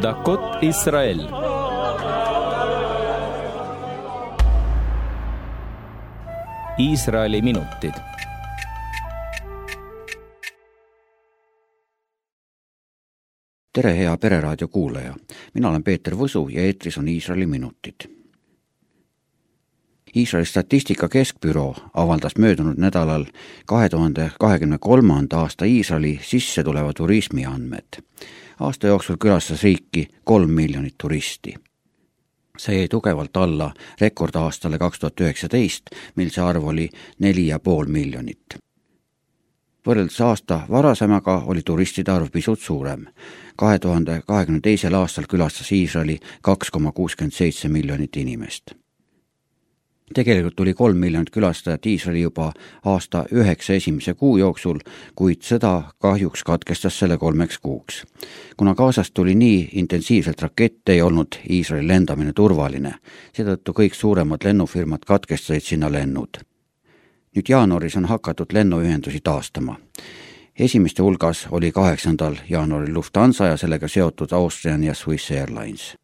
דקות ישראל Iisraeli minutid. tere, hea Pereraadio kuulaja, mina olen Peeter Võsu ja eetris on Iisraeli minutid. Iisraeli statistika keskbüroo avaldas möödunud nädalal kahe tuhande kahekümne kolmanda aasta Iisraeli sissetuleva turismi andmed. aasta jooksul külastas riiki kolm miljonit turisti see jäi tugevalt alla rekordaastale kaks tuhat üheksateist, mil see arv oli neli ja pool miljonit. võrreldes aasta varasemaga oli turistide arv pisut suurem. kahe tuhande kahekümne teisel aastal külastas Iisraeli kaks koma kuuskümmend seitse miljonit inimest tegelikult tuli kolm miljonit külastajat Iisraeli juba aasta üheksa esimese kuu jooksul, kuid sõda kahjuks katkestas selle kolmeks kuuks. kuna Gazast tuli nii intensiivselt rakette, ei olnud Iisraeli lendamine turvaline, seetõttu kõik suuremad lennufirmad katkestasid sinna lennud. nüüd jaanuaris on hakatud lennuühendusi taastama esimeste hulgas oli kaheksandal jaanuaril Lufthansa ja sellega seotud Austrian ja Swiss Airlines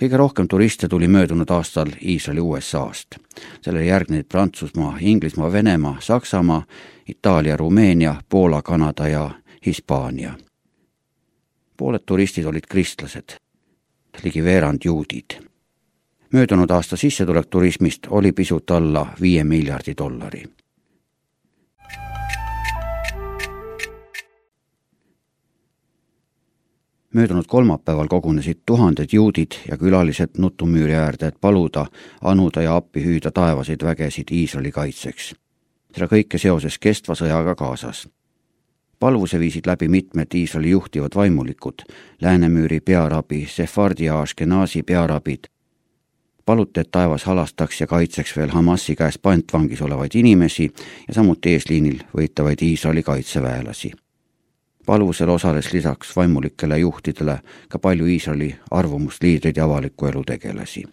kõige rohkem turiste tuli möödunud aastal Iisraeli USA-st. sellele järgnesid Prantsusmaa, Inglismaa, Venemaa, Saksamaa, Itaalia, Rumeenia, Poola, Kanada ja Hispaania. pooled turistid olid kristlased, ligi veerand juudid. möödunud aasta sissetulek turismist oli pisut alla viie miljardi dollari möödunud kolmapäeval kogunesid tuhanded juudid ja külalised Nutumüüri äärde, et paluda, anuda ja appi hüüda taevaseid vägesid Iisraeli kaitseks. seda kõike seoses kestva sõjaga Gazas. palvuse viisid läbi mitmed Iisraeli juhtivad vaimulikud, Läänemüüri pearabi, Sefardi ja Ashkenazi pearabid, paluti, et taevas halastaks ja kaitseks veel Hamasi käes pantvangis olevaid inimesi ja samuti eesliinil võitlevaid Iisraeli kaitseväelasi palvusel osales lisaks vaimulikele juhtidele ka palju Iisraeli arvamusliidreid ja avaliku elu tegelasi.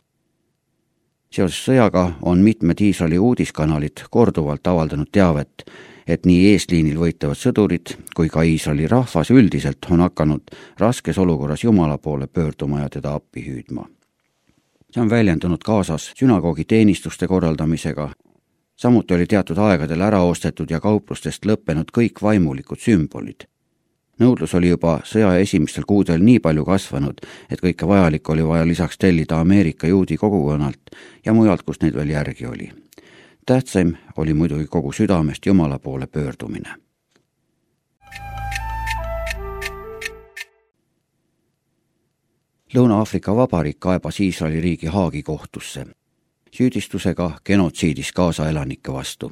seoses sõjaga on mitmed Iisraeli uudiskanalid korduvalt avaldanud teavet, et nii eesliinil võitlevad sõdurid kui ka Iisraeli rahvas üldiselt on hakanud raskes olukorras Jumala poole pöörduma ja teda appi hüüdma. see on väljendunud kaasas sünagoogi teenistuste korraldamisega, samuti oli teatud aegadel ära ostetud ja kauplustest lõppenud kõik vaimulikud sümbolid nõudlus oli juba sõja esimestel kuudel nii palju kasvanud, et kõike vajalikku oli vaja lisaks tellida Ameerika juudi kogukonnalt ja mujalt, kust neid veel järgi oli. tähtsaim oli muidugi kogu südamest Jumala poole pöördumine. Lõuna-Aafrika Vabariik kaebas Iisraeli riigi Haagi kohtusse süüdistusega genotsiidis kaasaelanike vastu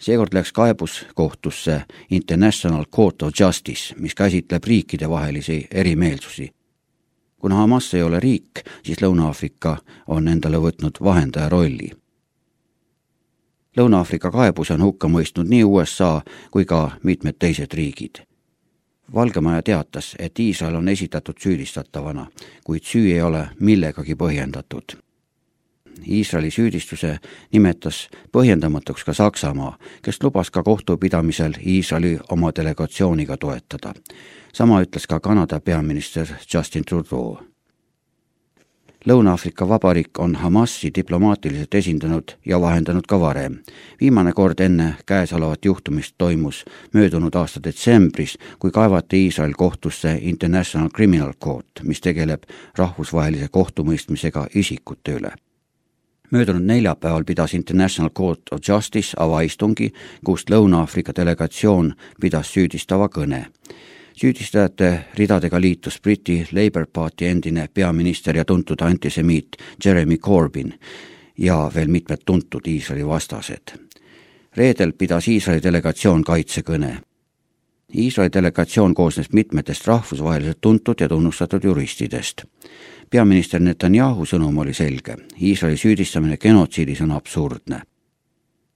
seekord läks kaebus kohtusse International Court of Justice, mis käsitleb riikidevahelisi erimeelsusi. kuna Hamas ei ole riik, siis Lõuna-Aafrika on endale võtnud vahendaja rolli. Lõuna-Aafrika kaebuse on hukka mõistnud nii USA kui ka mitmed teised riigid. Valgemaja teatas, et Iisrael on esitatud süüdistatavana, kuid süü ei ole millegagi põhjendatud Iisraeli süüdistuse nimetas põhjendamatuks ka Saksamaa, kes lubas ka kohtupidamisel Iisraeli oma delegatsiooniga toetada. sama ütles ka Kanada peaminister Justin Trudeau. Lõuna-Aafrika Vabariik on Hamasi diplomaatiliselt esindanud ja vahendanud ka varem. viimane kord enne käesolevat juhtumist toimus möödunud aasta detsembris, kui kaevati Iisrael kohtusse International Criminal Court, mis tegeleb rahvusvahelise kohtumõistmisega isikute üle möödunud neljapäeval pidas International Court of Justice avaistungi, kust Lõuna-Aafrika delegatsioon pidas süüdistava kõne. süüdistajate ridadega liitus Briti Labour Party endine peaminister ja tuntud antisemiit Jeremy Corbyn ja veel mitmed tuntud Iisraeli vastased. reedel pidas Iisraeli delegatsioon kaitsekõne. Iisraeli delegatsioon koosnes mitmetest rahvusvaheliselt tuntud ja tunnustatud juristidest peaminister Netanyahu sõnum oli selge, Iisraeli süüdistamine genotsiidis on absurdne.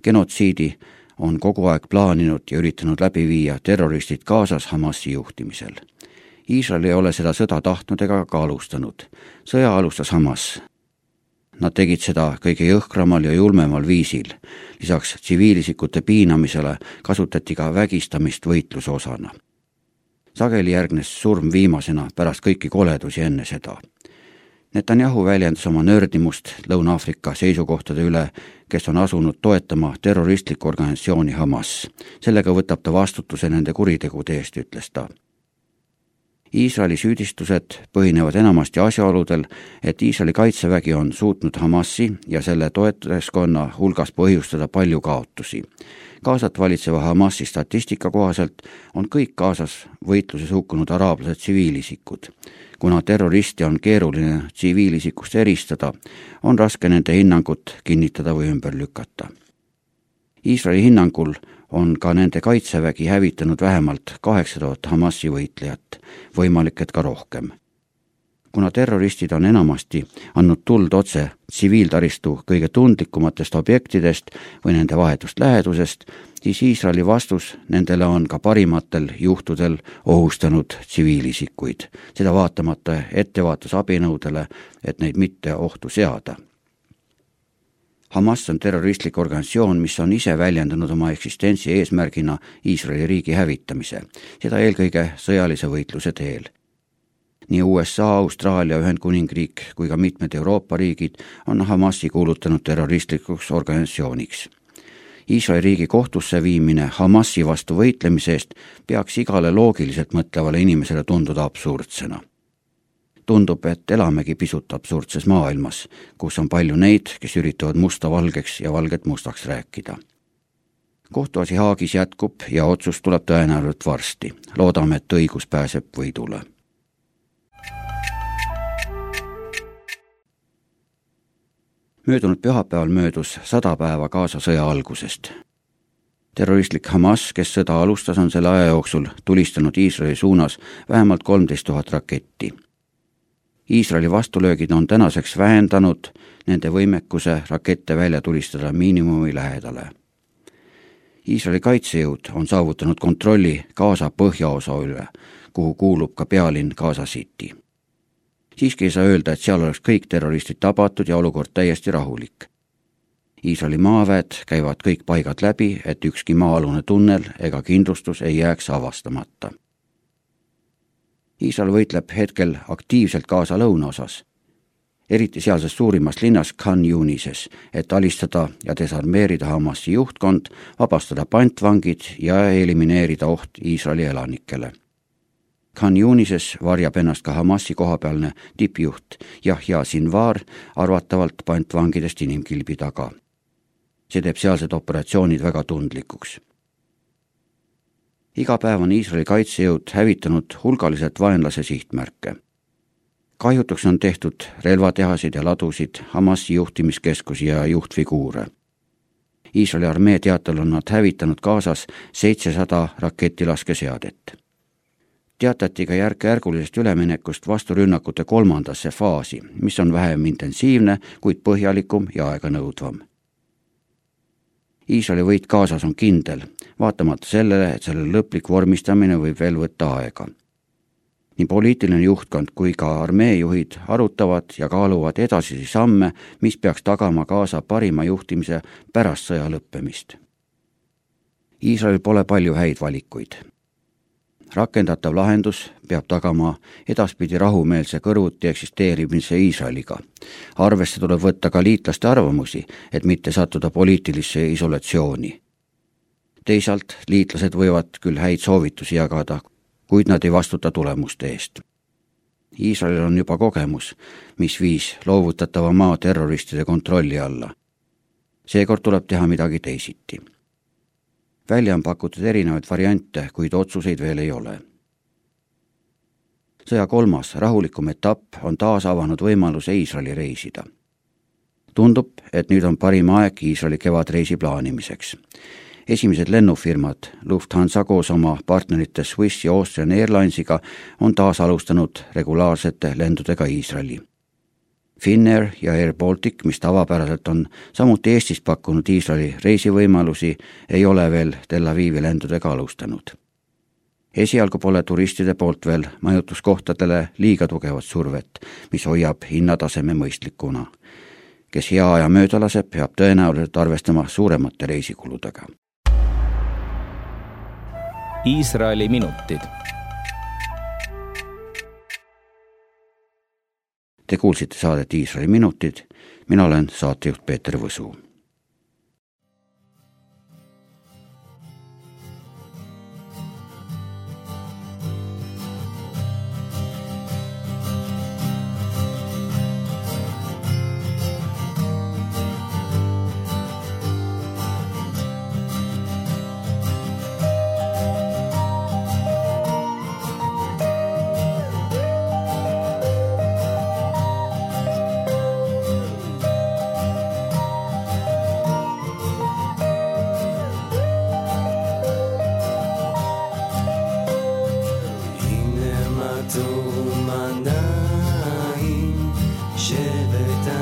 genotsiidi on kogu aeg plaaninud ja üritanud läbi viia terroristid Gazas Hamasi juhtimisel. Iisrael ei ole seda sõda tahtnud ega ka alustanud. sõja alustas Hamas. Nad tegid seda kõige jõhkramal ja julmemal viisil. lisaks tsiviilisikute piinamisele kasutati ka vägistamist võitluse osana sageli järgnes surm viimasena pärast kõiki koledusi enne seda. Netanyahu väljendas oma nördimust Lõuna-Aafrika seisukohtade üle, kes on asunud toetama terroristlikku organisatsiooni Hamas. sellega võtab ta vastutuse nende kuritegude eest, ütles ta Iisraeli süüdistused põhinevad enamasti asjaoludel, et Iisraeli kaitsevägi on suutnud Hamasi ja selle toetajaskonna hulgas põhjustada palju kaotusi. Gazat valitseva Hamasi statistika kohaselt on kõik Gazas võitluses hukkunud araablased tsiviilisikud. kuna terroristi on keeruline tsiviilisikust eristada, on raske nende hinnangut kinnitada või ümber lükata. Iisraeli hinnangul on ka nende kaitsevägi hävitanud vähemalt kaheksa tuhat Hamasi võitlejat, võimalik, et ka rohkem. kuna terroristid on enamasti andnud tuld otse tsiviiltaristu kõige tundlikumatest objektidest või nende vahetust lähedusest, siis Iisraeli vastus nendele on ka parimatel juhtudel ohustanud tsiviilisikuid, seda vaatamata ettevaatusabinõudele, et neid mitte ohtu seada Hamas on terroristlik organisatsioon, mis on ise väljendanud oma eksistentsi eesmärgina Iisraeli riigi hävitamise, seda eelkõige sõjalise võitluse teel. nii USA, Austraalia, Ühendkuningriik kui ka mitmed Euroopa riigid on Hamasi kuulutanud terroristlikuks organisatsiooniks Iisraeli riigi kohtusse viimine Hamasi vastu võitlemise eest peaks igale loogiliselt mõtlevale inimesele tunduda absurdsena tundub, et elamegi pisut absurdses maailmas, kus on palju neid, kes üritavad musta valgeks ja valget mustaks rääkida. kohtuasi Haagis jätkub ja otsus tuleb tõenäoliselt varsti. loodame, et õigus pääseb võidule. möödunud pühapäeval möödus sada päeva Gaza sõja algusest terroristlik Hamas, kes sõda alustas, on selle aja jooksul tulistanud Iisraeli suunas vähemalt kolmteist tuhat raketti Iisraeli vastulöögid on tänaseks vähendanud nende võimekuse rakette välja tulistada miinimumi lähedale. Iisraeli kaitsejõud on saavutanud kontrolli Gaza põhjaosa üle, kuhu kuulub ka pealinn Gaza City. siiski ei saa öelda, et seal oleks kõik terroristid tabatud ja olukord täiesti rahulik. Iisraeli maaväed käivad kõik paigad läbi, et ükski maa-alune tunnel ega kindlustus ei jääks avastamata Iisrael võitleb hetkel aktiivselt Gaza lõunaosas, eriti sealses suurimas linnas Khan Yunises, et alistada ja desarmeerida Hamasi juhtkond, vabastada pantvangid ja elimineerida oht Iisraeli elanikele. Khan Yunises varjab ennast ka Hamasi kohapealne tippjuht Yahya Sinvar arvatavalt pantvangidest inimkilbi taga. see teeb sealsed operatsioonid väga tundlikuks iga päev on Iisraeli kaitsejõud hävitanud hulgaliselt vaenlase sihtmärke. kahjutuks on tehtud relvatehasid ja ladusid, Hamasi juhtimiskeskusi ja juhtfiguure. Iisraeli armee teatel on nad hävitanud Gazas seitsesada raketilaskeseadet. teatati ka järk-järgulisest üleminekust vasturünnakute kolmandasse faasi, mis on vähem intensiivne, kuid põhjalikum ja aeganõudvam Iisraeli võit Gazas on kindel, vaatamata sellele, et selle lõplik vormistamine võib veel võtta aega. nii poliitiline juhtkond kui ka armeejuhid arutavad ja kaaluvad edasisi samme, mis peaks tagama Gaza parima juhtimise pärast sõja lõppemist. Iisraelil pole palju häid valikuid rakendatav lahendus peab tagama edaspidi rahumeelse kõrvuti eksisteerimise Iisraeliga. arvesse tuleb võtta ka liitlaste arvamusi, et mitte sattuda poliitilisse isolatsiooni. teisalt liitlased võivad küll häid soovitusi jagada, kuid nad ei vastuta tulemuste eest. Iisraelil on juba kogemus, mis viis loovutatava maa terroristide kontrolli alla. seekord tuleb teha midagi teisiti välja on pakutud erinevaid variante, kuid otsuseid veel ei ole. sõja kolmas, rahulikum etapp on taas avanud võimaluse Iisraeli reisida. tundub, et nüüd on parim aeg Iisraeli kevadreisi plaanimiseks. esimesed lennufirmad Lufthansa koos oma partnerite Swiss ja Austrian Airlinesiga on taas alustanud regulaarsete lendudega Iisraeli Finnair ja Air Baltic, mis tavapäraselt on samuti Eestis pakkunud Iisraeli reisivõimalusi, ei ole veel Tel Avivi lendudega alustanud. esialgu pole turistide poolt veel majutuskohtadele liiga tugevat survet, mis hoiab hinnataseme mõistlikuna. kes hea aja mööda laseb, peab tõenäoliselt arvestama suuremate reisikuludega. Iisraeli minutid Te kuulsite saadet Iisraeli minutid, mina olen saatejuht Peeter Võsu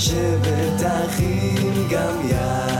שבטח אם גם יד